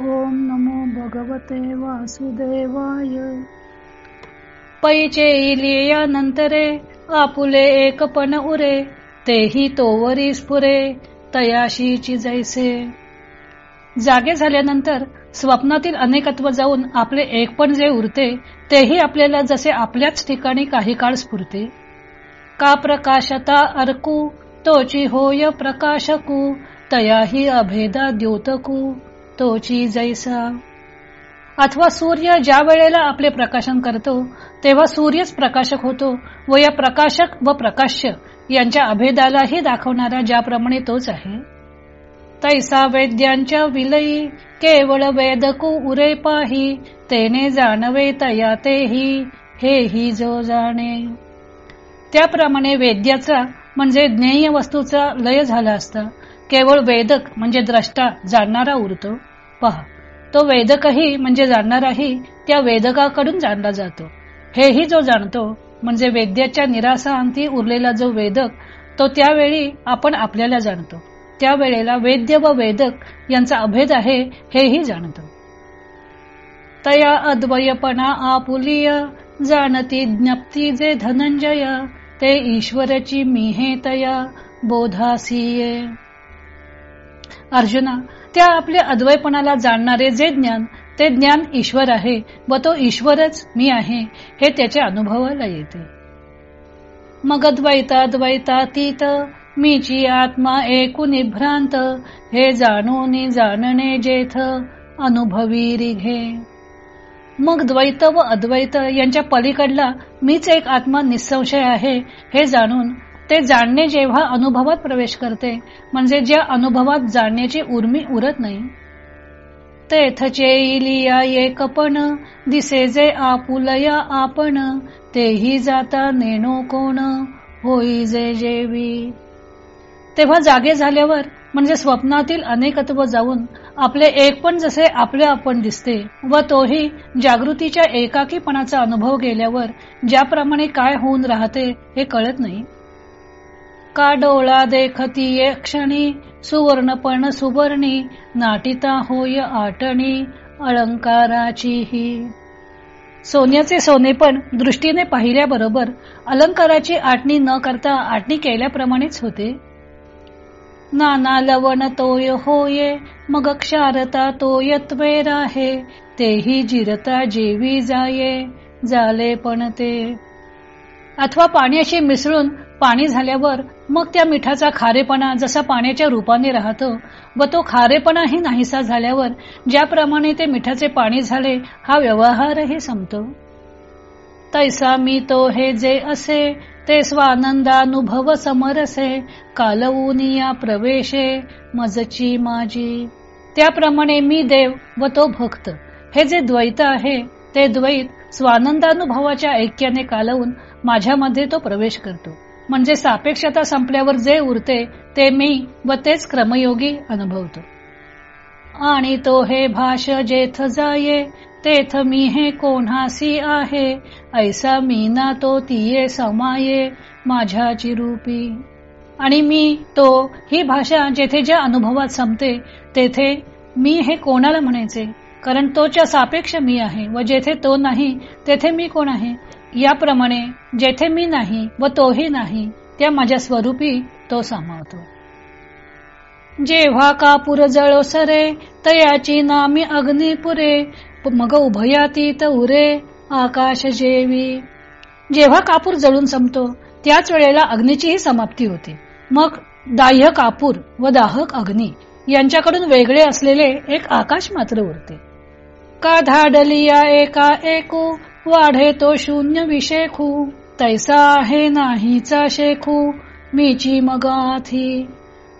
ओम नमो भगवते वासुदेवाय। पैचे इलिया नंतरे आपुले एकपण उरे तेही तोवरी स्फुरे तयाशीची जैसे। जागे झाल्यानंतर स्वप्नातील अनेकत्व जाऊन आपले एकपण जे उरते तेही आपल्याला जसे आपल्याच ठिकाणी काही काळ स्फुरते। का प्रकाशता अर्कू तोची होय प्रकाशकू तयाही अभेदा द्योतकू। तोची जैसा. अथवा सूर्य ज्या वेळेला आपले प्रकाशन करतो तेव्हा सूर्यच प्रकाशक होतो व या प्रकाशक व प्रकाश्य यांच्या अभेदालाही दाखवणारा ज्याप्रमाणे तोच आहे. तैसा वैद्यांच्या विलयी केवळ वेदकू उरे पाही तेने जाणवे तया तेही हे ही जो जाणे. त्याप्रमाणे वेद्याचा म्हणजे ज्ञेय वस्तूचा लय झाला असता केवळ वेदक म्हणजे द्रष्टा जाणणारा उरतो. पहा तो वेदकही म्हणजे जाणणाराही त्या वेदकाकडून जाणला जातो. हेही जो जाणतो म्हणजे वेद्याच्या निराशांती उरलेला जो वेदक तो त्यावेळी आपण आपल्याला जाणतो. त्यावेळेला वेद्य व वेदक यांचा अभेद आहे हेही जाणतो. तया अद्वयपणा आपुलिय जाणती ज्ञप्ती जे धनंजय ते ईश्वरची हे तया बोधासीये. अर्जुना त्या आपल्या अद्वैपणाला जाणणारे जे ज्ञान ते ज्ञान ईश्वर आहे व तो ईश्वरच मी आहे हे त्याच्या अनुभवाला येते. मग द्वैताद्वैतातीत मीची आत्मा एकूण भ्रांत हे जाणून जाणणे जेथ अनुभवी रिघे. मग द्वैत व अद्वैत यांच्या पलीकडला मीच एक आत्मा निसंशय आहे हे जाणून ते जाणणे जेव्हा अनुभवात प्रवेश करते म्हणजे ज्या अनुभवात जाणण्याची उर्मी उरत नाही. तेथचे इलिया एकपण दिसे जे आपुलया आपण तेही जाता नेणो कोण होई जे जेवी. तेव्हा जागे झाल्यावर म्हणजे स्वप्नातील अनेकत्व जाऊन आपले एक पण जसे आपले आपण दिसते व तोही जागृतीच्या एकाकीपणाचा अनुभव गेल्यावर ज्याप्रमाणे काय होऊन राहते हे कळत नाही. का डोळा देखती क्षणी सुवर्णपण सुवर्णी नाटिता होय आटणी अलंकाराची ही सोन्याचे सोनेपण दृष्टीने पाहिल्याबरोबर अलंकाराची आटणी न करता आटणी केल्याप्रमाणेच होते. नाना लवण तोय होये मग क्षारता तोय राहे तेही जिरता जेवी जाये झाले पण ते. अथवा पाण्याशी मिसळून पाणी झाल्यावर मग त्या मिठाचा खारेपणा जसा पाण्याच्या रूपाने राहतो व तो खारेपणाही नाहीसा झाल्यावर ज्याप्रमाणे ते मिठाचे पाणी झाले हा व्यवहारही संपतो. तैसा मी तो हे जे असे ते स्वानंदानुभव समरसे कालवूनिया प्रवेशे मजची माझी त्याप्रमाणे मी देव व तो भक्त हे जे द्वैत आहे ते द्वैत स्वानंदानुभवाच्या ऐक्याने कालवून माझ्यामध्ये तो प्रवेश करतो. म्हणजे सापेक्षता संपल्यावर जे उरते ते मी व तेच क्रमयोगी अनुभवतो. आणि तो हे भाष जेथ जाये तेथ मी हे कोणासी आहे ऐसा मी ना तो तिये समाये माझ्या चिरूपी. आणि मी तो ही भाषा जेथे ज्या अनुभवात संपते तेथे मी हे कोणाला म्हणायचे? कारण तोच्या सापेक्ष मी आहे व जेथे तो नाही तेथे मी कोण आहे? याप्रमाणे जेथे मी नाही व तोही नाही त्या माझ्या स्वरूपी तो सामावतो. जेव्हा कापूर जळो सरे तयाची नामी अग्निपुरे मग उभयातीत उरे आकाश जेवी. जेव्हा कापूर जळून संपतो त्याच वेळेला अग्नीचीही समाप्ती होते. मग दाह्य कापूर व दाहक अग्नी यांच्याकडून वेगळे असलेले एक आकाश मात्र उरते. का धाडलिया एका एकू वाढे तो शून्य विषेखू. तैसा आहे नाहीचा शेखू. मीची मगाथी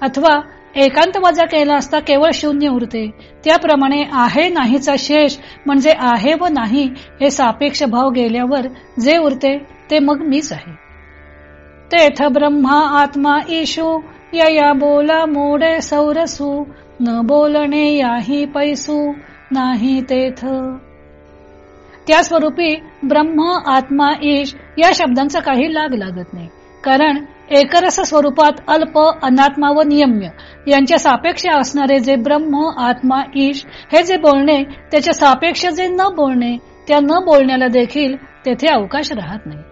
अथवा एकांत वजा केला असता केवळ शून्य उरते. त्याप्रमाणे आहे नाहीचा शेष म्हणजे आहे व नाही हे सापेक्ष भाव गेल्यावर जे उरते ते मग मीच आहे. तेथ ब्रह्मा आत्मा ईशू. या बोला मोडे सौरसू. न बोलणे याही पैसू. नाही तेथ. त्या स्वरूपी ब्रह्म आत्मा ईश या शब्दांचा काही लाग लागत नाही. कारण एकरस स्वरूपात अल्प अनात्मा व नियम्य यांच्या सापेक्ष असणारे जे ब्रह्म आत्मा ईश हे जे बोलणे त्याच्या सापेक्ष जे न बोलणे त्या न बोलण्याला देखील तेथे अवकाश राहत नाही.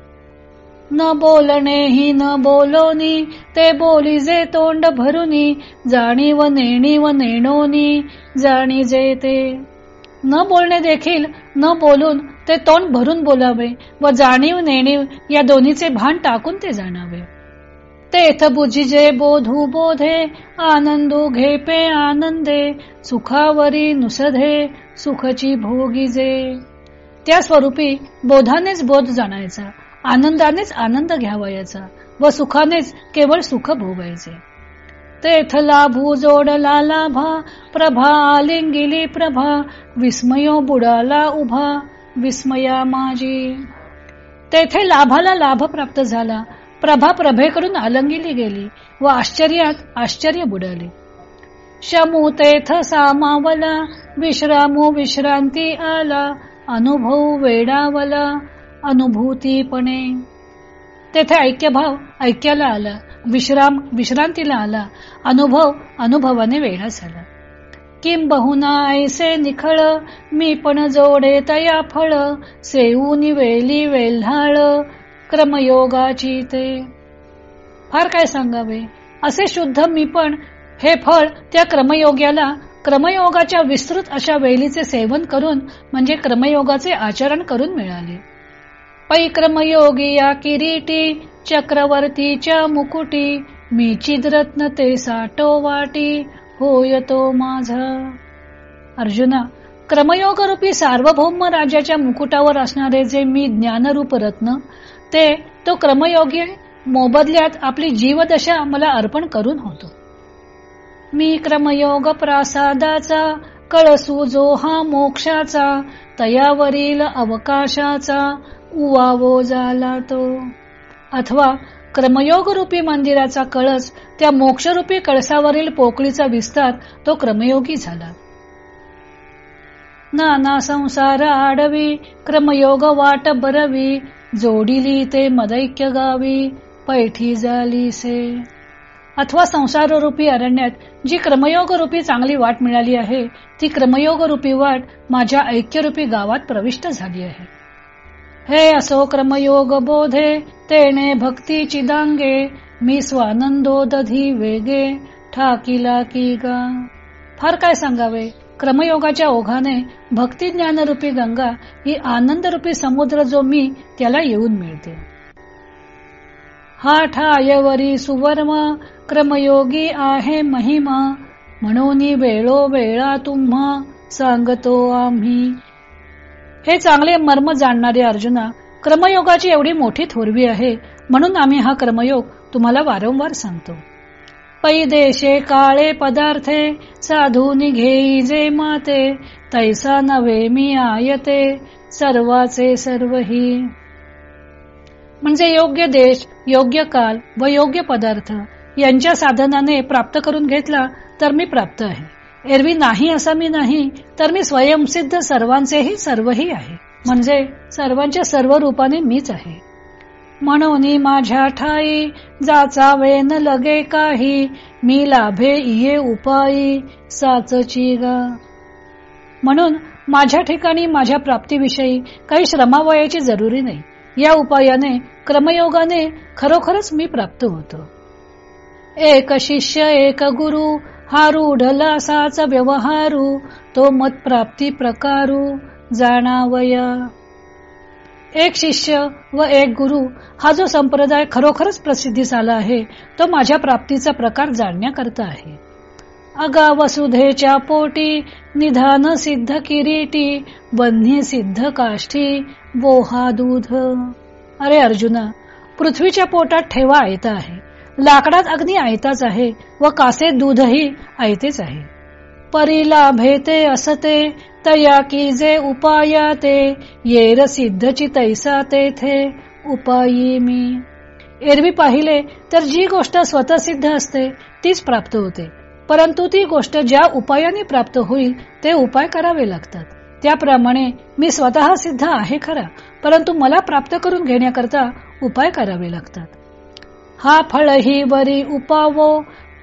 न बोलणे ही न बोलोनी ते बोली जे तोंड भरुनी जाणी व नेणी व नेणोनी जाणी जे ते न बोलणे देखील न बोलून ते तोंड भरून बोलावे व जाणीव नेणीव या दोन्हीचे भान टाकून ते जाणावे. तेथ बुजिजे बोधू बोधे आनंदू घेपे आनंदे सुखावरी नुसधे सुखची भोगीजे. त्या स्वरूपी बोधानेच बोध जाणायचा आनंदानेच आनंद घ्यावयाचा व सुखानेच केवळ सुख भोगायचे. तेथ लाभू जोडला लाभा प्रभा आलिंगिली प्रभा विस्मयो बुडाला उभा विस्मया माझी. तेथे लाभाला लाभ प्राप्त झाला प्रभा प्रभेकडून आलंगिली गेली व आश्चर्यात आश्चर्य बुडाले. शमू तेथ सामावला विश्रामू विश्रांती आला अनुभव वेडावला अनुभूतीपणे. तेथे ऐक्यभाव ऐक्याला आला विश्राम विश्रांतीला आला. अनुभव अनुभवाने वेळा झाला. किंबहुना ऐसे निखळ मी पण जोडे तया फळ सेऊनी वेली वेल्हाळ क्रमयोगाची ते. फार काय सांगावे? असे शुद्ध मी पण हे फळ त्या क्रमयोग्याला क्रमयोगाच्या विस्तृत अशा वेलीचे सेवन करून म्हणजे क्रमयोगाचे आचरण करून मिळाले. पै क्रमयोगी या किरीटी चक्रवर्तीच्या मुकुटी मी चिदरत्न ते साठो वाटी होय तो माझा. अर्जुना क्रमयोग रूपी सार्वभौम राजाच्या मुकुटावर असणारे जे मी ज्ञानरूप रत्न ते तो क्रमयोगी मोबदल्यात आपली जीवदशा मला अर्पण करून होतो. मी क्रमयोग प्रासादाचा कळसू जो हा मोक्षाचा तयावरील अवकाशाचा उवावो झाला तो अथवा क्रमयोग रूपी मंदिराचा कळस त्या मोक्षरूपी कळसावरील पोकळीचा विस्तार तो क्रमयोगी झाला. नाना संसार आडवी क्रमयोग वाट बरवी जोडिली ते मदैक्य गावी पैठी झाली से. अथवा संसार रूपी अरण्यात जी क्रमयोग रूपी चांगली वाट मिळाली आहे ती क्रमयोग रूपी वाट माझ्या ऐक्यरूपी गावात प्रविष्ट झाली आहे. हे असो क्रमयोग बोधे तेने भक्ती चिदांगे मी स्वानंदो दधी वेगे ठाकीला की गा. फार काय सांगावे? क्रमयोगाच्या ओघाने भक्ती ज्ञानरूपी गंगा ही आनंदरूपी समुद्र जो मी त्याला येऊन मिळते. हा ठायवरी सुवर्म क्रमयोगी आहे महिमा म्हणून वेळो वेळा तुम्हा सांगतो आम्ही. हे चांगले मर्म जाणणारे अर्जुना क्रमयोगाची एवढी मोठी थोरवी आहे म्हणून आम्ही हा क्रमयोग तुम्हाला वारंवार सांगतो. पैदेशे काळे पदार्थे साधूनी घेई जे माते तैसा नव्हे मी आयते सर्वाचे सर्वही म्हणजे योग्य देश योग्य काल व योग्य पदार्थ यांच्या साधनाने प्राप्त करून घेतला तर मी प्राप्त आहे. एरवी नाही असा मी नाही तर मी स्वयंसिद्ध सर्वांचेही सर्वही आहे. म्हणजे सर्वांच्या सर्व रूपाने मीच आहे. म्हणून माझ्या ठाई जाचा वेन लगे काही मी लाभे इये उपायी साचची गा. म्हणून माझ्या ठिकाणी माझ्या प्राप्तीविषयी काही श्रमावयाची जरुरी नाही. या उपायाने क्रमयोगाने खरोखरच मी प्राप्त होतो. एक शिष्य एक गुरु हा रूढलासाच व्यवहारू तो मत प्राप्ती प्रकारू जाणावया. एक शिष्य व एक गुरु हा जो संप्रदाय खरोखरच प्रसिद्धीस आला आहे तो माझ्या प्राप्तीचा प्रकार जाणण्याकरता आहे. अगा वसुधेच्या पोटी निधान सिद्ध किरीटी बन्ही सिद्ध काष्ठी बोहा दूध. अरे अर्जुना पृथ्वीच्या पोटात ठेवा येत आहे. लाकडात अग्नी आयताच आहे व कासे दूधही आयतेच आहे. परीला भेते असते तया की जे उपाया ते येर सिद्धची तैसा तेथे उपायी मी. एरवी पाहिले तर जी गोष्ट स्वतः सिद्ध असते तीच प्राप्त होते. परंतु ती गोष्ट ज्या उपायाने प्राप्त होईल ते उपाय करावे लागतात. त्याप्रमाणे मी स्वतः सिद्ध आहे खरा परंतु मला प्राप्त करून घेण्याकरता उपाय करावे लागतात. हा फळ ही बरी उपावो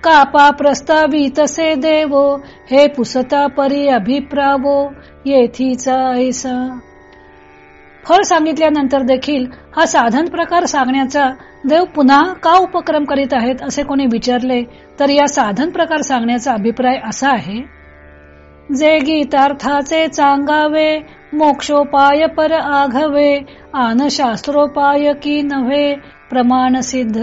कापा प्रस्तावितसे देवो हे पुसता परी अभिप्रावो येथीचा ऐसा. फळ सांगितल्यानंतर देखील हा साधन प्रकार सांगण्याचा देव पुन्हा का उपक्रम करीत आहेत असे कोणी विचारले तर या साधन प्रकार सांगण्याचा अभिप्राय असा आहे. जे गीतार्थाचे चांगावे मोक्षोपाय पर आघवे आन शास्त्रोपाय की नव्हे प्रमाण सिद्ध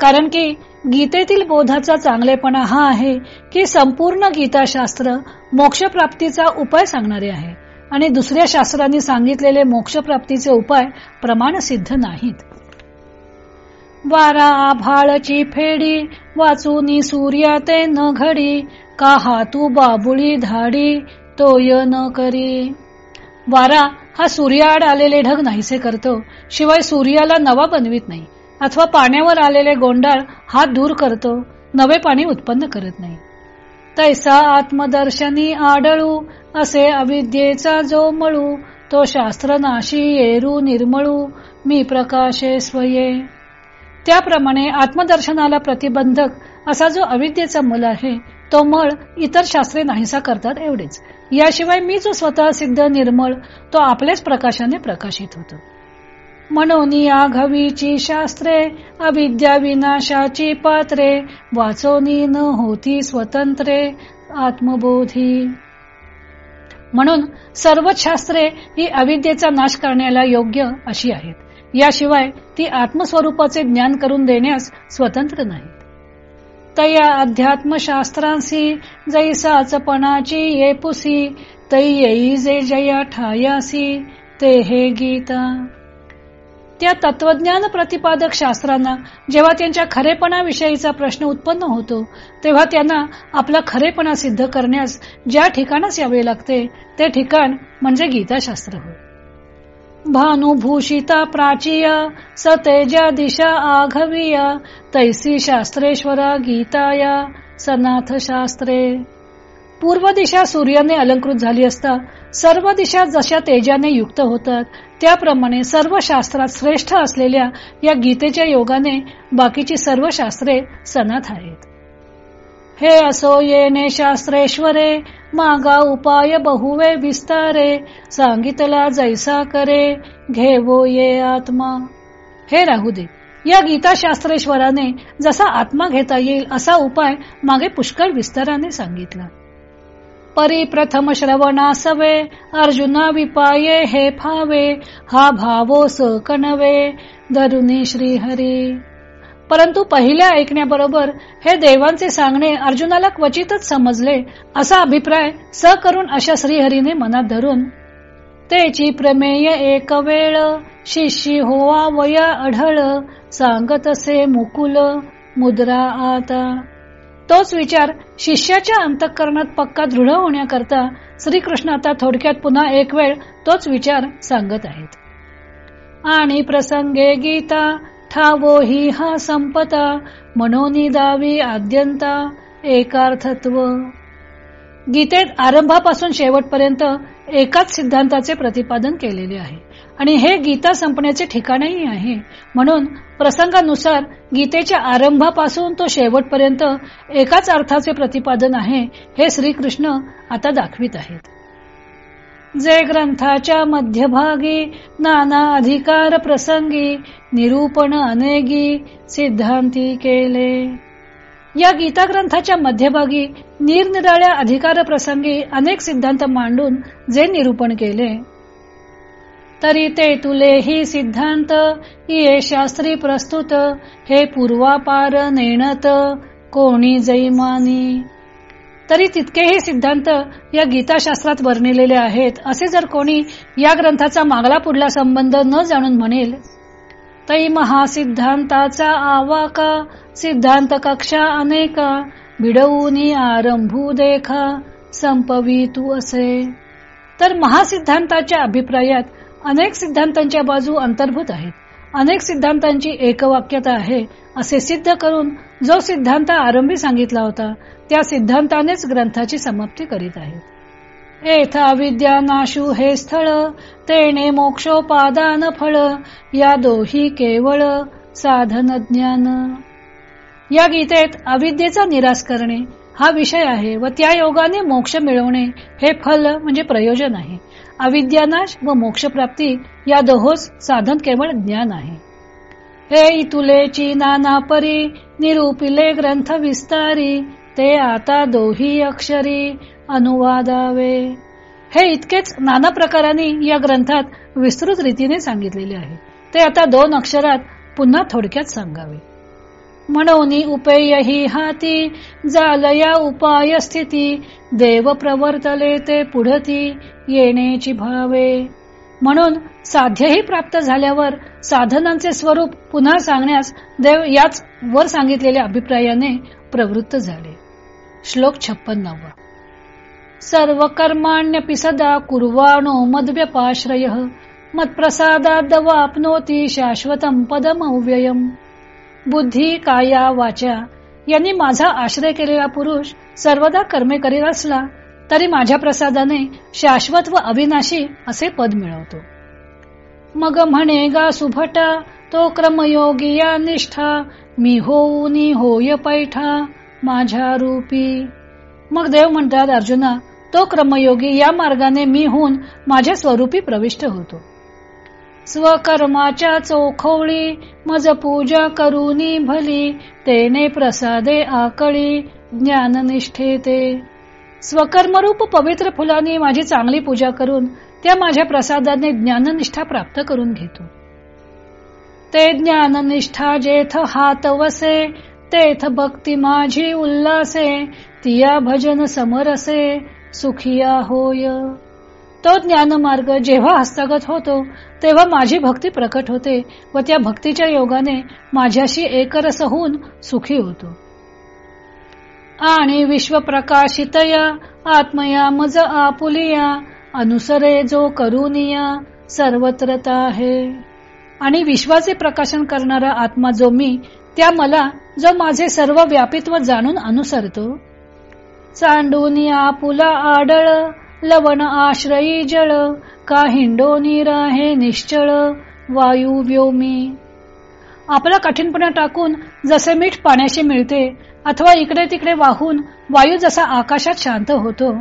कारण की गीतेतील बोधाचा चांगलेपणा हा आहे की संपूर्ण गीताशास्त्र मोक्षप्राप्तीचा उपाय सांगणारे आहे आणि दुसऱ्या शास्त्रांनी सांगितलेले मोक्षप्राप्तीचे उपाय प्रमाण सिद्ध नाहीत. वारा आभाळची फेडी वाचूनी सूर्या ते न घडी का हातू बाबुळी धाडी तोय न करी. वारा हा सूर्याआड आलेले ढग नाहीसे करतो शिवाय सूर्याला नवा बनवित नाही अथवा पाण्यावर आलेले गोंडाळ हात दूर करतो नवे पाणी उत्पन्न करत नाही. तैसा आत्मदर्शनी आडळू असे अविद्येचा जो मळू तो शास्त्र नाशी येरू निर्मळू मी प्रकाशे स्वये. त्याप्रमाणे आत्मदर्शनाला प्रतिबंधक असा जो अविद्येचा मूल आहे तो मळ इतर शास्त्रे नाहीसा करतात एवढेच. याशिवाय मी जो स्वतः सिद्ध निर्मळ तो आपल्याच प्रकाशाने प्रकाशित होतो. म्हणून या घवीची शास्त्रे अविद्या विनाशाची पात्रे वाचोनी न होती स्वतंत्रे आत्मबोधी. म्हणून सर्वच शास्त्रे ही अविद्येचा नाश करण्याला योग्य अशी आहेत. याशिवाय ती आत्मस्वरूपाचे ज्ञान करून देण्यास स्वतंत्र नाहीत. तया अध्यात्मशास्त्रांसी जैसाचपणाची ये पुसी तै येई जे जया ठायासी ते हे गीता। त्या तत्वज्ञान प्रतिपादक शास्त्रांना जेव्हा त्यांच्या खरेपणाविषयीचा प्रश्न उत्पन्न होतो तेव्हा त्यांना आपला खरेपणा सिद्ध करण्यास ज्या ठिकाणच यावे लागते ते ठिकाण म्हणजे गीताशास्त्र. होय भानुभूषिता प्राचीय सतेजा दिशा आघवीय तैसी शास्त्रेश्वरा गीताया सनाथ शास्त्रे पूर्व दिशा सूर्याने अलंकृत झाली असता सर्व दिशा जशा तेजाने युक्त होतात त्याप्रमाणे सर्व शास्त्रात श्रेष्ठ असलेल्या या गीतेच्या योगाने बाकीची सर्व शास्त्रे सनाथ आहेत. हे असो येणे शास्त्रेश्वरे मागा उपाय बहुवे विस्तारे सांगितला जैसा करे घेवो ये आत्मा. हे राहू दे या गीताशास्त्रेश्वराने जसा आत्मा घेता येईल असा उपाय मागे पुष्कळ विस्ताराने सांगितला. परी प्रथम श्रवणासवे अर्जुना विपाये हे फावे हा भावो सकणवे धरुनी श्रीहरी. परंतु पहिल्या ऐकण्याबरोबर हे देवांचे सांगणे अर्जुनाला क्वचितच समजले असा अभिप्राय स करून अशा श्रीहरीने मनात धरून तेची प्रमेय एक वेळ शिष्य होवा वया अढळ सांगतसे मुकुल मुद्रा आता. तोच विचार शिष्याच्या अंतःकरणात पक्का दृढ होण्याकरता श्रीकृष्ण आता थोडक्यात पुन्हा एक वेळ तोच विचार सांगत आहेत. आणि प्रसंगे गीता ठावो हि हा संपता मनोनी दावी आद्यंता एकार्थत्व. गीतेत आरंभापासून शेवटपर्यंत एकाच सिद्धांताचे प्रतिपादन केलेले आहे. आणि हे गीता संपण्याचे ठिकाणही आहे. म्हणून प्रसंगानुसार गीतेच्या आरंभापासून तो शेवटपर्यंत एकाच अर्थाचे प्रतिपादन आहे हे श्रीकृष्ण आता दाखवित आहेत. जे ग्रंथाच्या मध्यभागी नाना अधिकार प्रसंगी निरूपण अनेगी सिद्धांती केले. या गीता ग्रंथाच्या मध्यभागी निरनिराळ्या अधिकार प्रसंगी अनेक सिद्धांत मांडून जे निरूपण केले. तरी ते तुले ही सिद्धांत ये शास्त्री प्रस्तुत हे पूर्वापार नेणत कोणी जैमानी. तरी तितकेही सिद्धांत या गीताशास्त्रात वर्णिलेले आहेत. असे जर कोणी या ग्रंथाचा मागला पुढला संबंध न जाणून म्हणेल तै महासिद्धांताचा आवाका सिद्धांत कक्षा अनेका भिडवूनी आरंभू देखा संपवी तू असे. तर महासिद्धांताच्या अभिप्रायात अनेक सिद्धांतांच्या बाजू अंतर्भूत आहेत. अनेक सिद्धांतांची एकवाक्यता आहे असे सिद्ध करून जो सिद्धांत आरंभी सांगितला होता त्या सिद्धांतानेच ग्रंथाची समाप्ती करीत आहेत एथा विद्या नाशू हे स्थळ तेने मोक्षोपादान फळ या दोही केवळ साधन ज्ञान. या गीतेत अविद्येचा निराश करणे हा विषय आहे व त्या योगाने मोक्ष मिळवणे हे फल म्हणजे प्रयोजन आहे. अविद्यानाश व मोक्षप्राप्ती या दोहोस साधन केवळ ज्ञान आहे. हे तुलेची नाना परी निरूपिले ग्रंथ विस्तारी ते आता दोही अक्षरी अनुवादावे. हे इतकेच नाना प्रकाराने या ग्रंथात विस्तृत रीतीने सांगितलेले आहे. ते आता दोन अक्षरात पुन्हा थोडक्यात सांगावे. म्हणून उपेय ही हाती जालया उपाय स्थिती देव प्रवर्तले ते पुढती येण्याची भावे. म्हणून साध्यही प्राप्त झाल्यावर साधनांचे स्वरूप पुन्हा सांगण्यास देव याच वर सांगितलेल्या अभिप्रायाने प्रवृत्त झाले. श्लोक छप्पन्नावा. सर्व कर्माण्यपि सदा कुर्वाणो मद्व्यपाश्रय मत्प्रसादात वापनोती शाश्वतम पदमव्ययम. बुद्धी काया वाचा यांनी माझा आश्रय केलेला पुरुष सर्वदा कर्मे करीत असला तरी माझ्या प्रसादाने शाश्वत व अविनाशी असे पद मिळवतो. मग म्हणे गा सुभटा तो क्रमयोगी या निष्ठा मी होऊनी होय पैठा माझ्या रूपी. मग देव म्हणतात अर्जुना तो क्रमयोगी या मार्गाने मी होऊन माझ्या स्वरूपी प्रविष्ट होतो. स्वकर्माच्या चोखवळी मज पूजा करूनी भली तेने प्रसादे आकळी ज्ञाननिष्ठे ते स्वकर्मरूप पवित्र फुलांनी माझी चांगली पूजा करून त्या माझ्या प्रसादाने ज्ञाननिष्ठा प्राप्त करून घेतो. ते ज्ञाननिष्ठा जेथ हात वसे तेथ भक्ती माझी उल्लासे तिया भजन समरसे सुखिया होय. तो ज्ञान मार्ग जेव्हा हस्तगत होतो तेव्हा माझी भक्ती प्रकट होते व त्या भक्तीच्या योगाने माझ्याशी एकरस होऊन सुखी होतो. आणि विश्व प्रकाशितया आत्मया मज आपुलिया अनुसरे जो करुनिया सर्वत्रता आहे आणि विश्वाचे प्रकाशन करणारा आत्मा जो मी त्या मला जो माझे सर्व व्यापित्व जाणून अनुसरतो. चांडूनी आपुला आडळ लवण आश्रयी जळ का हिंडोनी हे निश्चळ वायू व्योमी. आपला कठीणपणा टाकून जसे मीठ पाण्याशी मिळते अथवा इकडे तिकडे वाहून वायू जसा आकाशात शांत होतो.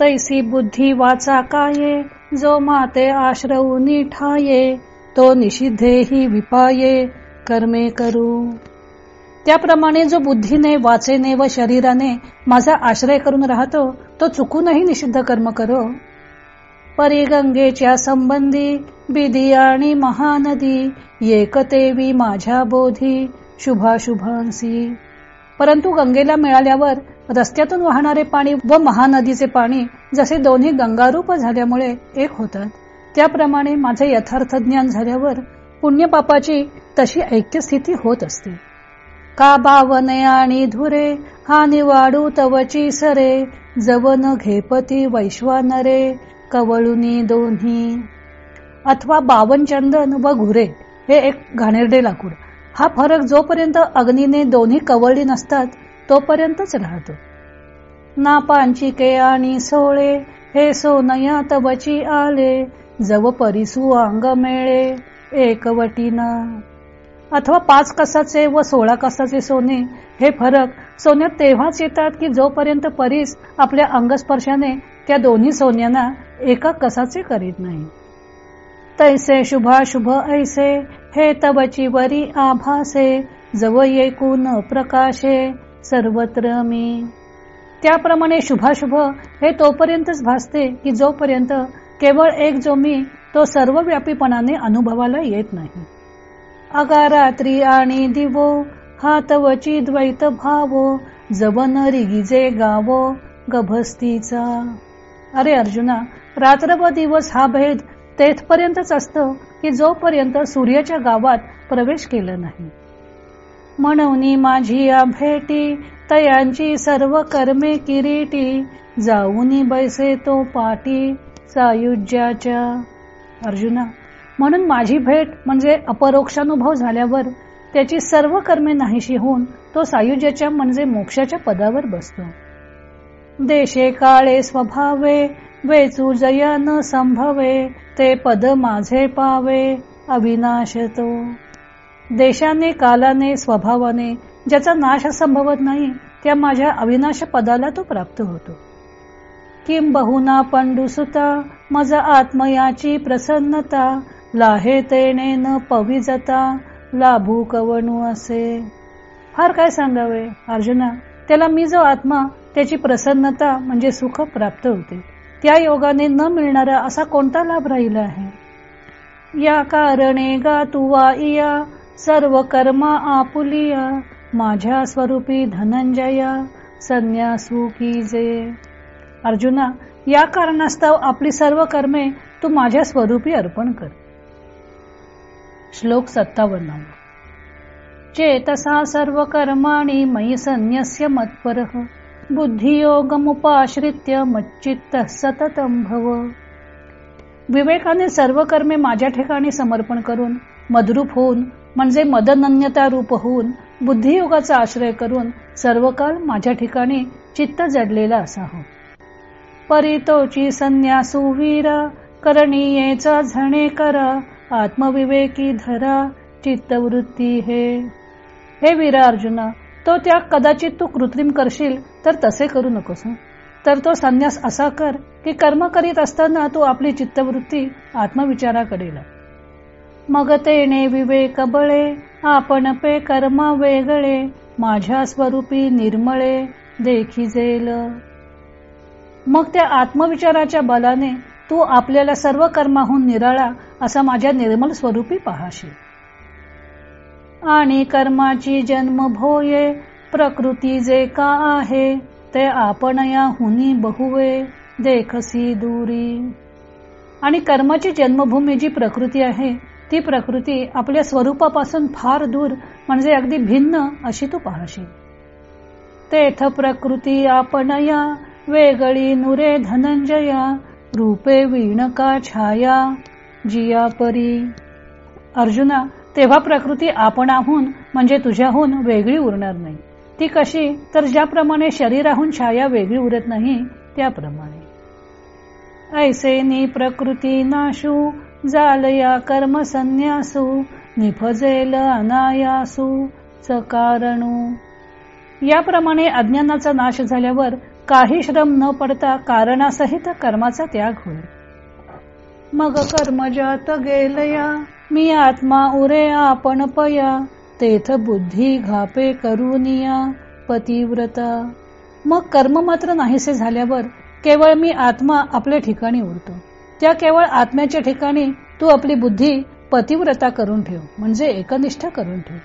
तैसी बुद्धी वाचा काये जो माते आश्रऊ निठाये तो निषिद्धेही विपाये कर्मे करू. त्याप्रमाणे जो बुद्धीने वाचेने व शरीराने माझा आश्रय करून राहतो तो चुकूनही निषिद्ध कर्म करो. परिगंगेच्या संबंधी बिदी आणि महानदी एकतेवी माझ्या बोधी शुभाशुभांसी. परंतु गंगेला मिळाल्यावर रस्त्यातून वाहणारे पाणी व महानदीचे पाणी जसे दोन्ही गंगारूप झाल्यामुळे एक होतात. त्याप्रमाणे माझे यथार्थ ज्ञान झाल्यावर पुण्यपापाची तशी ऐक्यस्थिती होत असते. का बावने आणि धुरे हा निवाडू तवची सरे जवन घेपती वैश्वानरे कवळुनी दोन्ही. अथवा बावन चंदन व घुरे हे एक घाणेरडे लाकूड. हा फरक जोपर्यंत अग्नीने दोन्ही कवळली नसतात तोपर्यंतच राहतो. नापांचिके आणि सोळे हे सोनया तवची आले जव परिसू अंग मेळे एकवटीना. अथवा पाच कसाचे व सोळा कसाचे सोने हे फरक सोन्यात तेव्हाच येतात की जोपर्यंत परीस आपल्या अंगस्पर्शाने त्या दोन्ही सोन्यांना एका कसाचे करीत नाही. तैसे शुभाशुभ ऐसे हे तबची वरी आभासे जव एकूण प्रकाशे सर्वत्र मी. त्याप्रमाणे शुभाशुभ हे तोपर्यंतच भासते की जोपर्यंत केवळ एक जो मी तो सर्व व्यापीपणाने अनुभवाला येत नाही. अगारात्री आणि दिवो हातवची द्वैत भावो जवन रिगिजे गावो गभस्तीचा. अरे अर्जुना रात्र व दिवस हा भेद तेथपर्यंतच असतो की जोपर्यंत सूर्याच्या गावात प्रवेश केला नाही. म्हणून माझी या भेटी तयांची सर्व कर्मे किरीटी जाऊनी बैसे तो पाटी सायुज्याच्या. अर्जुना म्हणून माझी भेट म्हणजे अपरोक्षानुभव झाल्यावर त्याची सर्व कर्मे नाहीशी होऊन तो सायुज्याच्या म्हणजे मोक्षाच्या पदावर बसतो. देशे काळे स्वभावे वेचू जया न संभवे ते पद माझे पावे अविनाश तो. देशाने कालाने स्वभावाने ज्याचा नाश संभवत नाही त्या माझ्या अविनाश पदाला तो प्राप्त होतो. किंबहुना पंडुसुता मज आत्मयाची प्रसन्नता लाहे तेने न पविजता लाभू कवणू असे. फार काय सांगावे अर्जुना? त्याला मी जो आत्मा त्याची प्रसन्नता म्हणजे सुख प्राप्त होते. त्या योगाने न मिळणारा असा कोणता लाभ राहिला आहे? या कारणे गा तुवा इया सर्व कर्मा आपुलिया माझ्या स्वरूपी धनंजया संन्यासू की जे. अर्जुना या कारणास्तव आपली सर्व कर्मे तू माझ्या स्वरूपी अर्पण कर. श्लोक सत्तावन्न. चेतसा सर्व कर्माणी मयि संन्यस्य मत्पर बुद्धियोगमुपाश्रित्य मच्चित्त सततम भव. विवेकाने सर्व कर्मे माझ्या ठिकाणी समर्पण करून मदरूप होऊन म्हणजे मदनन्यता रूप होऊन बुद्धियोगाचा आश्रय करून सर्व काळ माझ्या ठिकाणी चित्त जडलेला असा हो परितोची संन्यासू वीरा करणीयेचा झणे करा आत्मविवेकी धरा चित्तवृत्ती हे. हे वीरा अर्जुना तो त्याग कदाचित तू कृत्रिम करशील तर तसे करू नकोस तर तो संन्यास असा कर की कर्म करीत असताना तू आपली चित्तवृत्ती आत्मविचाराकडे मग तेने विवेक बळे आपण पे कर्म वेगळे माझ्या स्वरूपी निर्मळे देखी जेल. मग त्या आत्मविचाराच्या बलाने तू आपल्याला सर्व कर्माहून निराळा असा माझ्या निर्मल स्वरूपी पहाशी. आणि कर्माची जन्म भोये प्रकृती जे का आहे ते आपण या हुनी बहुवे देखसी दूरी. आणि कर्माची जन्मभूमी जी प्रकृती आहे ती प्रकृती आपल्या स्वरूपापासून फार दूर म्हणजे अगदी भिन्न अशी तू पाहशील तेथ प्रकृती आपण या वेगळी नुरे धनंजया रूपे वीणका छाया जिया परी. अर्जुना तेव्हा प्रकृती आपणाहून म्हणजे तुझ्याहून वेगळी उरणार नाही. ती कशी? तर ज्याप्रमाणे शरीराहून छाया वेगळी उरत नाही त्याप्रमाणे. ऐसेनी प्रकृती नाशू जालया कर्म संन्यासू निफजेल अनायासू कारणू याप्रमाणे अज्ञानाचा नाश झाल्यावर काही श्रम न पडता कारणासहित कर्माचा त्याग होईल मग कर्म जात गेलया मी आत्मा उरे आपण पया तेथ बुद्धी घापे करुनिया पतिव्रता. मग कर्म मात्र नाहीसे झाल्यावर केवळ मी आत्मा आपल्या ठिकाणी उरतो. त्या केवळ आत्म्याच्या ठिकाणी तू आपली बुद्धी पतिव्रता करून ठेव म्हणजे एकनिष्ठ करून ठेव.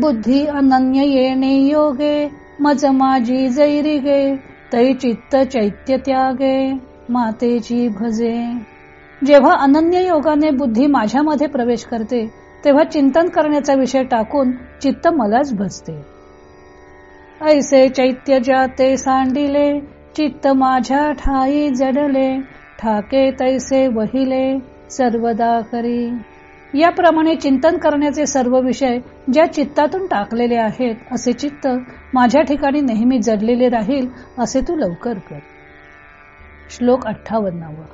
बुद्धी अनन्य येणे योगे मज माझी जैरी गे तै चित्त चैत्य त्यागे मातेची भजे. जेव्हा अनन्य योगाने बुद्धी माझ्यामध्ये प्रवेश करते तेव्हा चिंतन करण्याचा विषय टाकून चित्त मलाच भजते ऐसे चैत्य जाते सांडिले चित्त माझ्या ठाई जडले ठाके तैसे वहिले सर्वदा करी याप्रमाणे चिंतन करण्याचे सर्व विषय ज्या चित्तातून टाकलेले आहेत असे चित्त माझ्या ठिकाणी नेहमी जडलेले राहील असे तू लवकर कर. श्लोक अठ्ठावन्नावा.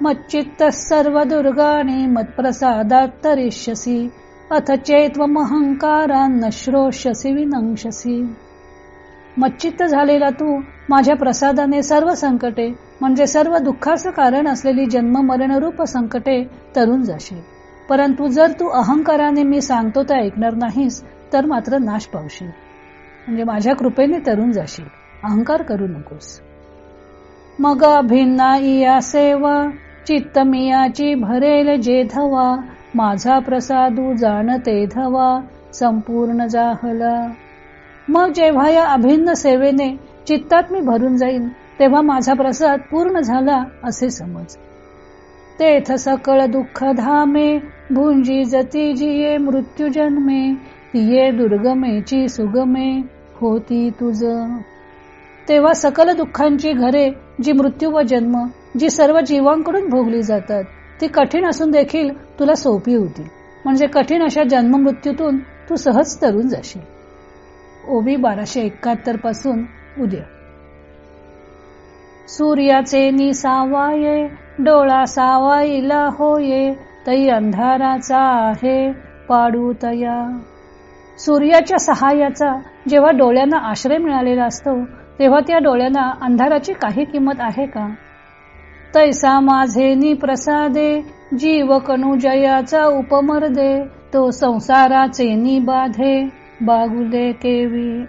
मच्चित्त सर्व दुर्गाने मत्प्रसादात तरिष्यसी अथ चेत्वमहंकारा नश्रोष्यसी विनंशसी. मच्चित्त झालेला तू माझ्या प्रसादाने सर्व संकटे म्हणजे सर्व दुःखाचं कारण असलेली जन्म मरण रूप संकटे तरुण जाशील. परंतु जर तू अहंकाराने मी सांगतो ते ऐकणार नाहीस तर मात्र नाश पावशील. म्हणजे माझ्या कृपेने तरुण जाशील. अहंकार करू नकोस. मग भिन्ना इया सेवा चित्त मियाची भरेल जे धवा माझा प्रसादू जाणते धवा संपूर्ण जाहला मग जेव्हा या अभिन्न सेवेने चित्तात मी भरून जाईन तेव्हा माझा प्रसाद पूर्ण झाला असे समज. तेथ सकळ दुःख धामे भुंजी जती जिये मृत्यू जन्मे तिये दुर्गमेची सुगमे होती तुझ. तेव्हा सकल दुःखांची घरे जी मृत्यू व जन्म जी सर्व जीवांकडून भोगली जातात ती कठीण असून देखील तुला सोपी होती म्हणजे कठीण अशा जन्म मृत्यूतून तू सहज तरुण जाशील. ओबी बाराशे एकाहत्तरपासून उद्या. सूर्याचे निसावाये डोळा सावाईला होये तई अंधाराचा आहे पाडू तया सूर्याच्या सहाय्याचा जेव्हा डोळ्यांना आश्रय मिळालेला असतो तेव्हा त्या डोळ्यांना अंधाराची काही किंमत आहे का? तैसा माझे प्रसादे जीव कनुजयाचा उपमर्दे तो संसाराचे निबाधे. बागुले केवी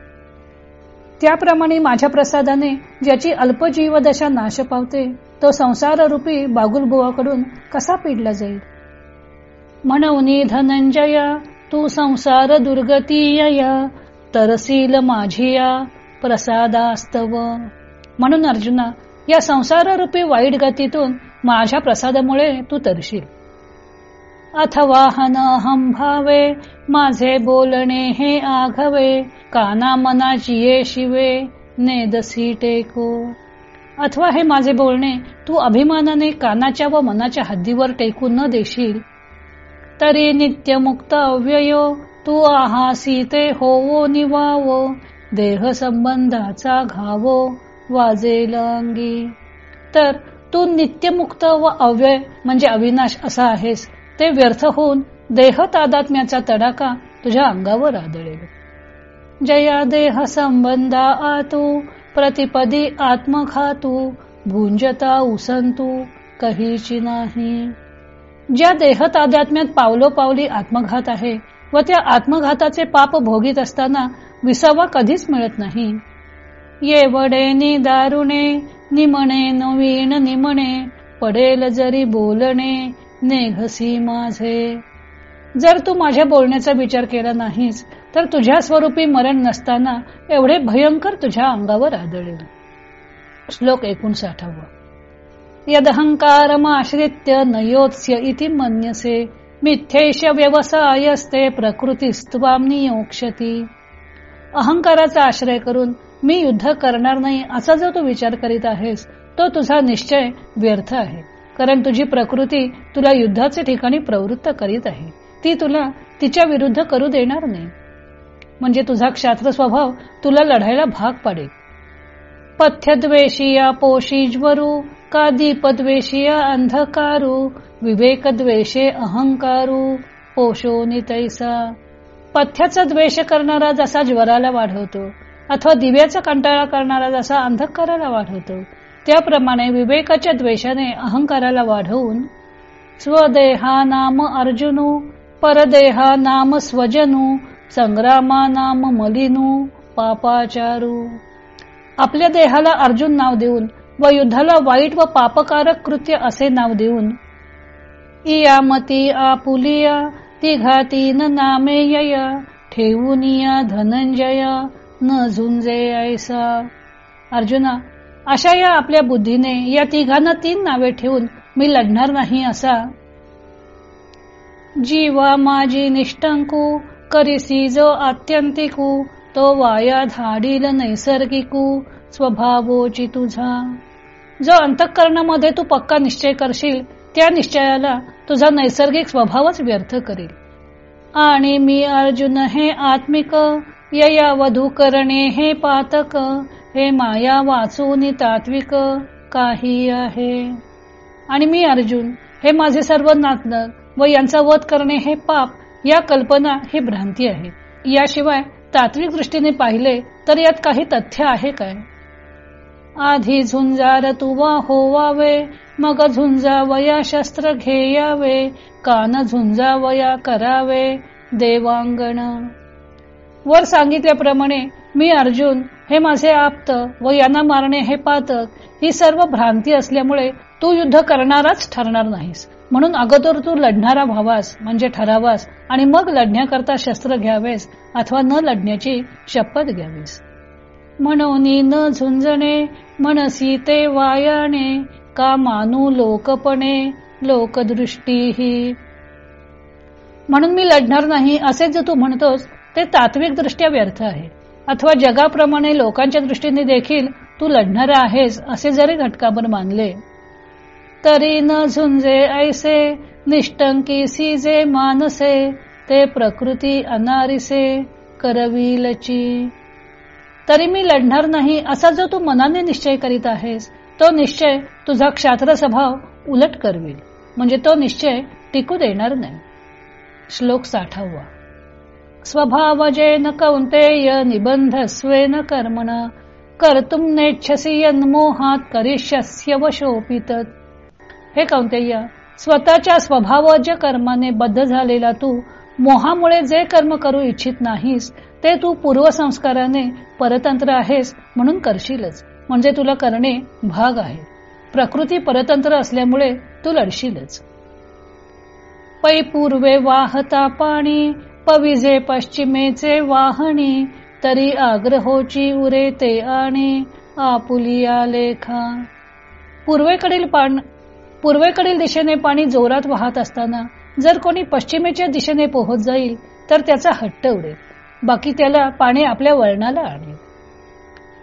त्याप्रमाणे माझ्या प्रसादाने ज्याची अल्पजीवदशा नाश पावते तो संसार रूपी बागुल बुवाकडून कसा पिडला जाईल? म्हणून धनंजया तू संसार दुर्गती तरसील माझिया प्रसादास्तव. म्हणून अर्जुना या संसार रूपी वाईट गतीतून माझ्या प्रसादामुळे तू तरशील. अथवा हनहम भावे माझे बोलणे हे आघवे काना मनाची ये शिवे नेदसी टेको. अथवा हे माझे बोलणे तू अभिमानाने कानाच्या व मनाच्या हद्दीवर टेकून न देशील. तरी नित्य मुक्त अव्ययो तू आहासी ते होवो निवावो देह संबंधाचा घावो वाजेल अंगी तर तू नित्यमुक्त व अव्यय म्हणजे अविनाश असा आहेस ते व्यर्थ होऊन देह तादात्म्याचा तडाका तुझ्या अंगावर आदळेल. जया देह संबंधा आतू प्रतिपदी आत्मघातू भुंजता उसंतू कहीची नाही. ज्या देह तादात्म्यात पावलो पावली आत्मघात आहे व त्या आत्मघाताचे पाप भोगीत असताना विसावा कधीच मिळत नाही. येवडे नि दारुणे निमणे नवीन निमणे पडेल जरी बोलणे नेघसी माझे जर तू माझ्या बोलण्याचा विचार केला नाहीस तर तुझ्या स्वरूपी मरण नसताना एवढे भयंकर तुझ्या अंगावर आदळेल. श्लोक एकोणसाठावा. यदहंकारमाश्रित्य नयोत्स्य इति मन्यसे मिथ्येश व्यवसायस्ते प्रकृतीस्त्वाम नियोक्षती. अहंकाराचा आश्रय करून मी युद्ध करणार नाही असा जो तू विचार करीत आहेस तो तुझा निश्चय व्यर्थ आहे. कारण तुझी प्रकृती तुला युद्धाचे ठिकाणी प्रवृत्त करीत आहे. ती तुला तिच्या विरुद्ध करू देणार नाही. म्हणजे तुझा क्षात्र स्वभाव तुला लढायला भाग पाडेल. पथ्यद्वेषिया पोषीज्वरू का दीपद्वेषिया अंधकारू विवेकद्वेषे अहंकारू पोषो नितैसा. पथ्याचा द्वेष करणारा जसा ज्वराला वाढवतो अथवा दिव्याचा कंटाळा करणारा जसा अंधकाराला वाढवतो त्याप्रमाणे विवेकाच्या द्वेषाने अहंकाराला वाढवून स्वदेहा नाम अर्जुनू परदेहा नाम स्वजनू संग्रामा नाम मलिनू पापाचारू. आपल्या देहाला अर्जुन नाव देऊन व युद्धाला वाईट व पापकारक कृत्य असे नाव देऊन इयामती आपुलिया तिघातीन नामे यय ठेवूनिया धनंजया न झुंजे ऐसा. अर्जुना अशा या आपल्या बुद्धीने या तिघांना तीन नावे ठेवून मी लढणार नाही असा. जीवा माझी निष्ठंकू करिसी जो आत्यंतिकू तो वाया धाडील नैसर्गिकू स्वभावोची तुझा. जो अंतःकरणामध्ये तू पक्का निश्चय करशील त्या निश्चयाला तुझा नैसर्गिक स्वभावच व्यर्थ करील. आणि मी अर्जुन हे आत्मिक यया वधू करणे हे पातक हे माया वाचून तात्विक काही आहे. आणि मी अर्जुन हे माझे सर्व नातन व यांचा वध करणे हे पाप या कल्पना ही भ्रांती आहे. याशिवाय तात्विक दृष्टीने पाहिले तर यात काही तथ्य आहे काय? आधी झुंजार तुवा होवावे मग झुंजावया शस्त्र घेयावे कान झुंजावया करावे देवांगण वर सांगितल्याप्रमाणे मी अर्जुन हे माझे आप्त व यांना मारणे हे पातक ही सर्व भ्रांती असल्यामुळे तू युद्ध करणाराच ठरणार नाहीस. म्हणून अगोदर तू लढणारा व्हावास म्हणजे ठरावास आणि मग लढण्याकरता शस्त्र घ्यावेस अथवा न लढण्याची शपथ घ्यावीस. म्हणून न झुंजणे मनसी ते वायाने का मानू लोकपणे लोकदृष्टी म्हणून मी लढणार नाही असे जर तू म्हणतोस ते तात्विक दृष्ट्या व्यर्थ आहे. अथवा जगाप्रमाणे लोकांच्या दृष्टीने देखील तू लढणारा आहेस असे जरी घटकाभर मानले तरी न झुंजे ऐसे निष्टंकी जे मानसे ते प्रकृती अनारिसे करविलची. तरी मी लढणार नाही असा जो तू मनाने निश्चय करीत आहेस तो निश्चय तुझा क्षात्र स्वभाव उलट करवी म्हणजे तो निश्चय टिकू देणार नाही. श्लोक साठावा. स्वभावजेन कौंतेय निबंध स्वेन कर्मण। कर्तुम नेच्छसी यन्मोहात करिष्यस्य वशोपित हे कौंतेय स्वतःच्या स्वभावज कर्माने बद्ध झालेला तू मोहामुळे जे कर्म करू इच्छित नाहीस ते तू पूर्वसंस्काराने परतंत्र आहेस म्हणून करशीलच म्हणजे तुला करणे भाग आहे. प्रकृती परतंत्र असल्यामुळे तू लढशीलच. पै पूर्वे वाहता पाणी पविजे पश्चिमेचे वाहणी तरी आग्रहोची उरे ते आणि आपुलिया लेखा. पूर्वेकडील पाण पूर्वेकडील दिशेने पाणी जोरात वाहत असताना जर कोणी पश्चिमेच्या दिशेने पोहोच जाईल तर त्याचा हट्ट उडेल. बाकी त्याला पाणी आपल्या वळणाला आणेल.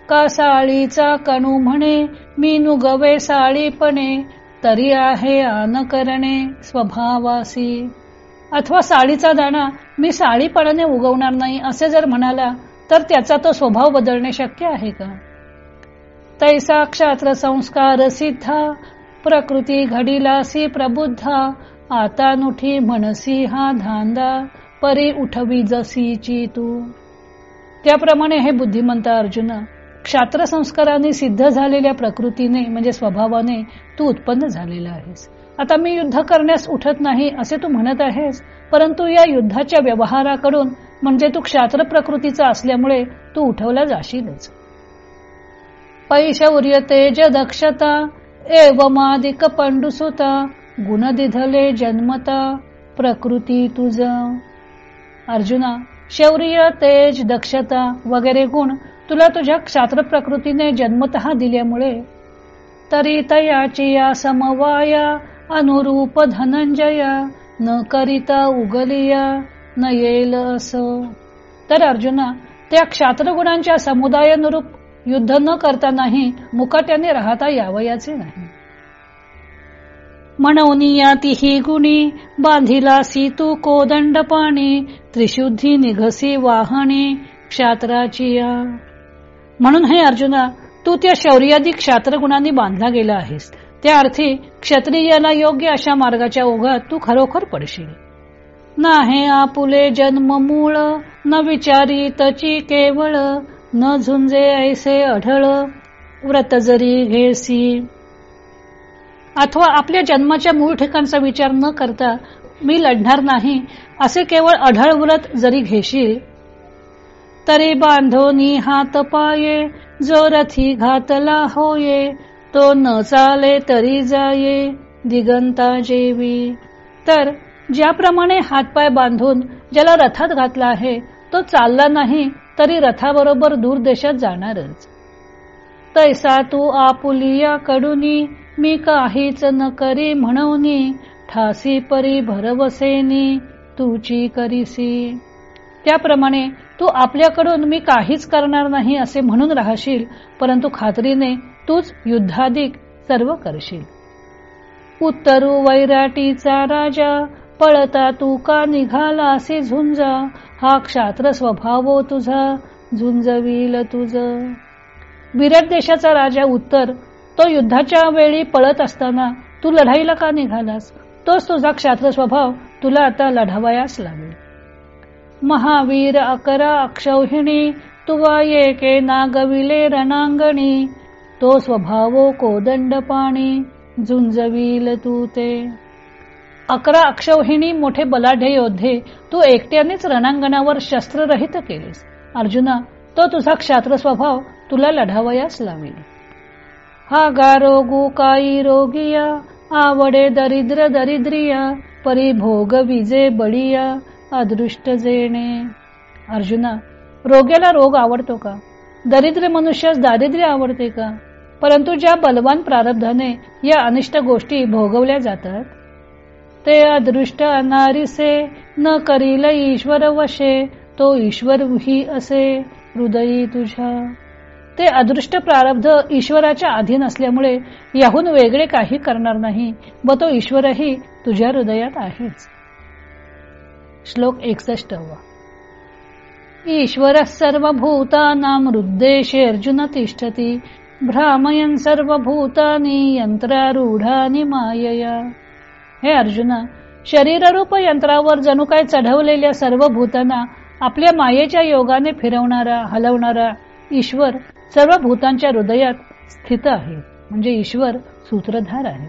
का साळीचा कणू म्हणे मी नुगवे साळीपणे तरी आहे आन करणे स्वभावासी अथवा साळीचा दाणा मी साळीपणाने उगवणार नाही असे जर म्हणाला तर त्याचा तो स्वभाव बदलणे शक्य आहे का? तैसा क्षात्र संस्कार सिद्धा प्रकृती घडिलासी प्रबुद्धा आता नुठी म्हणसी हा धांदा परी उठवी जसीची तू. त्याप्रमाणे हे बुद्धिमंत अर्जुन क्षात्र संस्काराने सिद्ध झालेल्या प्रकृतीने म्हणजे स्वभावाने तू उत्पन्न झालेला आहेस. आता मी युद्ध करण्यास उठत नाही असे तू म्हणत आहेस परंतु या युद्धाच्या व्यवहाराकडून म्हणजे तू क्षात्र प्रकृतीचा असल्यामुळे तू उठवला जाशीलच. पैशौर्य तेज दक्षता एवमादिक पंडुसुता गुण दिधले जन्मता प्रकृती तुझ. अर्जुना शौर्य तेज दक्षता वगैरे गुण तुला तुझ्या क्षात्र प्रकृतीने जन्मत दिल्यामुळे तरी तयाची या समवाया अनुरूप धनंजया न करिता उगलिया न येईल असं. तर अर्जुना त्या क्षात्र गुणांच्या समुदायानुरूप युद्ध न करतानाही मुकाट्याने राहता यावयाचे नाही. म्हणून तिही गुणी बांधिला सी तू कोदंड पाणी त्रिशुद्धी निघसी वाहणी क्षात्राची म्हणून हे अर्जुना तू त्या शौर्यादी क्षात्र गुणांनी बांधला गेला आहेस. त्या अर्थी क्षत्रियाला योग्य अशा मार्गाच्या ओघात तू खरोखर पडशील. नाहे आपुले जन्म मूळ न विचारी तची केवळ न झुंजे ऐसे अढळ व्रत जरी घेसी. अथवा आपल्या जन्माच्या मूळ ठिकाणचा विचार न करता मी लढणार नाही असे केवळ अढळ व्रत जरी घेशील. तरी बांधोनी हात पाये जो रथी घातला होये तो न चाले तरी जाये दिगंता जेवी. तर ज्याप्रमाणे हातपाय बांधून ज्याला रथात घातला आहे तो चालला नाही तरी रथाबरोबर दूर देशात जाणारच. तैसा तू आपुलिया कडुनी मी काहीच न करी म्हणवनी ठासी परी भरवसेनी तुची करीसी. त्याप्रमाणे तू आपल्याकडून मी काहीच करणार नाही असे म्हणून राहशील परंतु खात्रीने तूच युद्धाधिक सर्व करशील. उत्तरू वैराटीचा राजा पळता तू का निघाला असे झुंजा? हा क्षात्र स्वभाव तुझा झुंजविल तुझ. विराट देशाचा राजा उत्तर तो युद्धाच्या वेळी पळत असताना तू लढाईला का निघालास? तोच तुझा क्षात्र स्वभाव तुला आता लढावयास लागेल. महावीर अकरा अक्षौहिणी तुवा येके नागविले रणांगणी. तो स्वभावो कोदंड पाणी झुंजवील तू ते. अकरा अक्षौहिणी मोठे बलाढ्य योद्धे तू एकट्यानेच रणांगणावर शस्त्ररहित केलेस. अर्जुना तो तुझा क्षात्र स्वभाव तुला लढावयास लावेल हा गारोगू काई रोगिया आवडे दरिद्र दरिद्रिया परिभोग विजे बळिया अदृष्ट जेणे. अर्जुना रोग्याला रोग आवडतो का? दरिद्र मनुष्यास दारिद्र्य आवडते का? परंतु ज्या बलवान प्रारब्धाने या अनिष्ट गोष्टी भोगवल्या जातात ते अदृष्ट अनारिसे न करील ईश्वर वशे तो ईश्वर ही असे हृदयी तुझ्या. ते अदृष्ट प्रारब्ध ईश्वराच्या अधीन असल्यामुळे याहून वेगळे काही करणार नाही व तो ईश्वरही तुझ्या हृदयात आहेच. श्लोक एकसष्ट ईश्वर सर्वभूतानां हृद्देशे अर्जुन तिष्ठती भ्रामयन सर्व भूतानी यंत्रारूढानी मायया। हे अर्जुना शरीररूप यंत्रावर जणू काय चढवलेल्या सर्व भूतांना आपल्या मायेच्या योगाने फिरवणारा हलवणारा ईश्वर सर्व भूतांच्या हृदयात स्थित आहे. म्हणजे ईश्वर सूत्रधार आहे.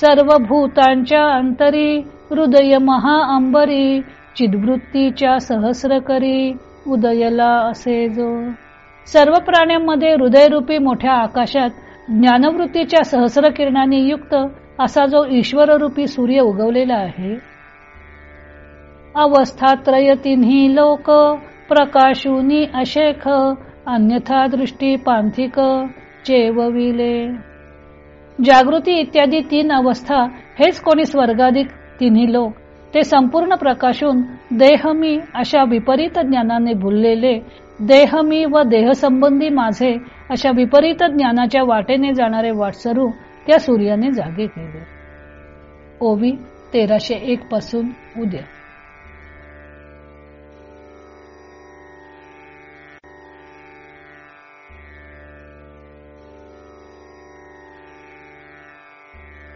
सर्व भूतांच्या अंतरी हृदय महाअंबरी चिदवृत्तीच्या सहस्र करी उदयला असे जो. सर्व प्राण्यांमध्ये हृदयरूपी मोठ्या आकाशात ज्ञानवृत्तीच्या सहस्र किरणांनी युक्त असा जो ईश्वररूपी सूर्य उगवलेला आहे. अवस्थात्रय तिन्ही लोक प्रकाशुनी अशेख अन्यथा दृष्टी पांथिक चेवविले. जागृती इत्यादी तीन अवस्था हेच कोणी स्वर्गाधिक तिन्ही लोक ते संपूर्ण प्रकाशून देहमी अशा विपरीत ज्ञानाने भुललेले देह मी व देहसंबंधी माझे अशा विपरीत ज्ञानाच्या वाटेने जाणारे वाटसरू त्या सूर्याने जागे केले. ओवी तेराशे एक पासून उद्या.